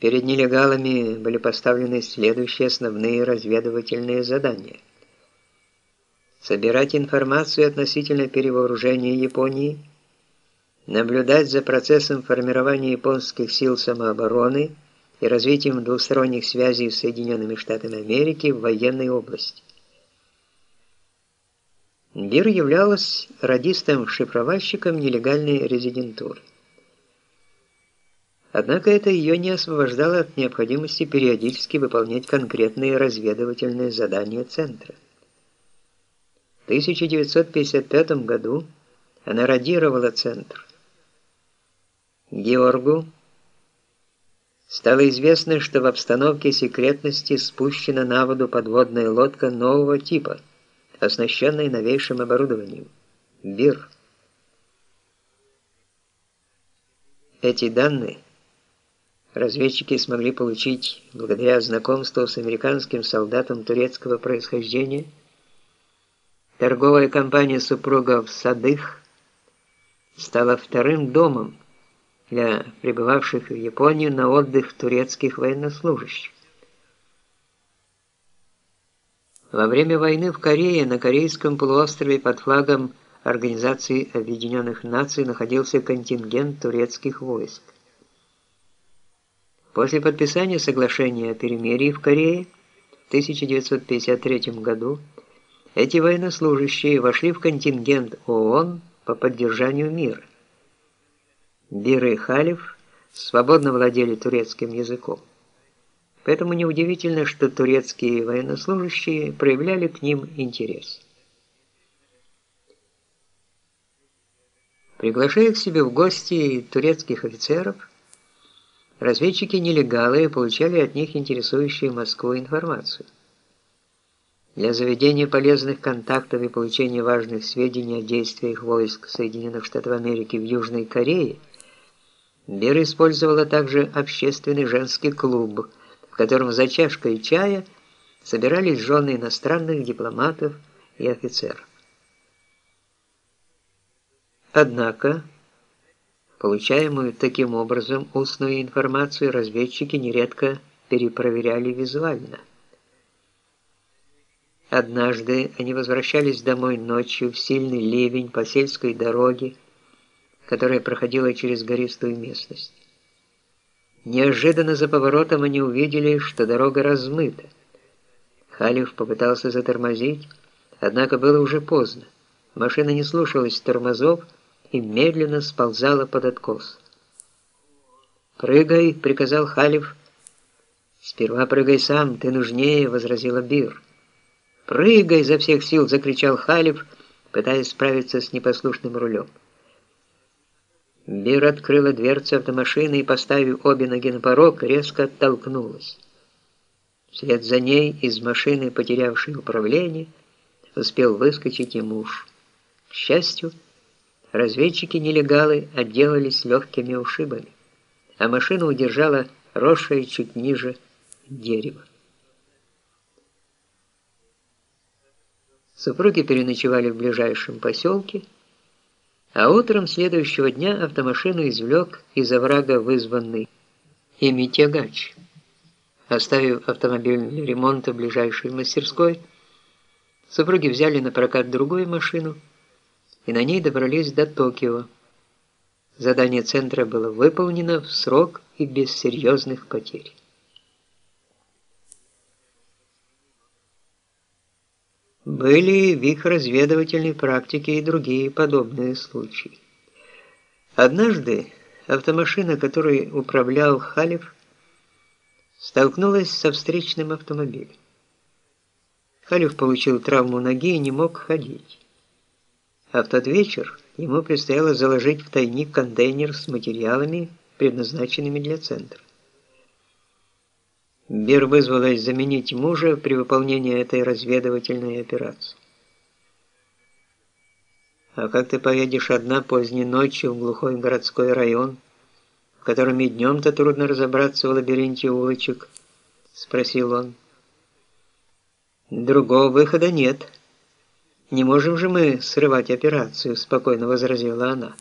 Перед нелегалами были поставлены следующие основные разведывательные задания. Собирать информацию относительно перевооружения Японии, наблюдать за процессом формирования японских сил самообороны и развитием двусторонних связей с Соединенными Штатами Америки в военной области. Бир являлась радистом-шифровальщиком нелегальной резидентуры. Однако это ее не освобождало от необходимости периодически выполнять конкретные разведывательные задания Центра. В 1955 году она радировала Центр. Георгу стало известно, что в обстановке секретности спущена на воду подводная лодка нового типа, оснащенная новейшим оборудованием – БИР. Эти данные – разведчики смогли получить благодаря знакомству с американским солдатом турецкого происхождения. Торговая компания супругов Садых стала вторым домом для прибывавших в Японию на отдых турецких военнослужащих. Во время войны в Корее на Корейском полуострове под флагом Организации Объединенных Наций находился контингент турецких войск. После подписания соглашения о перемирии в Корее в 1953 году эти военнослужащие вошли в контингент ООН по поддержанию мира. Бир и Халиф свободно владели турецким языком. Поэтому неудивительно, что турецкие военнослужащие проявляли к ним интерес. Приглашая к себе в гости турецких офицеров, Разведчики-нелегалы получали от них интересующую Москву информацию. Для заведения полезных контактов и получения важных сведений о действиях войск Соединенных Штатов Америки в Южной Корее Бер использовала также общественный женский клуб, в котором за чашкой чая собирались жены иностранных дипломатов и офицеров. Однако, Получаемую таким образом устную информацию разведчики нередко перепроверяли визуально. Однажды они возвращались домой ночью в сильный ливень по сельской дороге, которая проходила через гористую местность. Неожиданно за поворотом они увидели, что дорога размыта. Халиф попытался затормозить, однако было уже поздно. Машина не слушалась тормозов, и медленно сползала под откос. «Прыгай!» — приказал Халиф. «Сперва прыгай сам, ты нужнее!» — возразила Бир. «Прыгай!» — за всех сил закричал Халиф, пытаясь справиться с непослушным рулем. Бир открыла дверцу автомашины и, поставив обе ноги на порог, резко оттолкнулась. Вслед за ней из машины, потерявшей управление, успел выскочить и муж. К счастью, Разведчики-нелегалы отделались легкими ушибами, а машина удержала росшее чуть ниже дерево. Супруги переночевали в ближайшем поселке, а утром следующего дня автомашину извлек из оврага вызванный ими тягач. Оставив автомобиль для ремонта в ближайшей мастерской, супруги взяли на прокат другую машину – и на ней добрались до Токио. Задание центра было выполнено в срок и без серьезных потерь. Были в их разведывательной практике и другие подобные случаи. Однажды автомашина, которой управлял Халев, столкнулась со встречным автомобилем. Халев получил травму ноги и не мог ходить а в тот вечер ему предстояло заложить в тайник контейнер с материалами, предназначенными для центра. Бир вызвалась заменить мужа при выполнении этой разведывательной операции. «А как ты поедешь одна поздней ночью в глухой городской район, в котором и днем-то трудно разобраться в лабиринте улочек?» – спросил он. «Другого выхода нет». «Не можем же мы срывать операцию», — спокойно возразила она.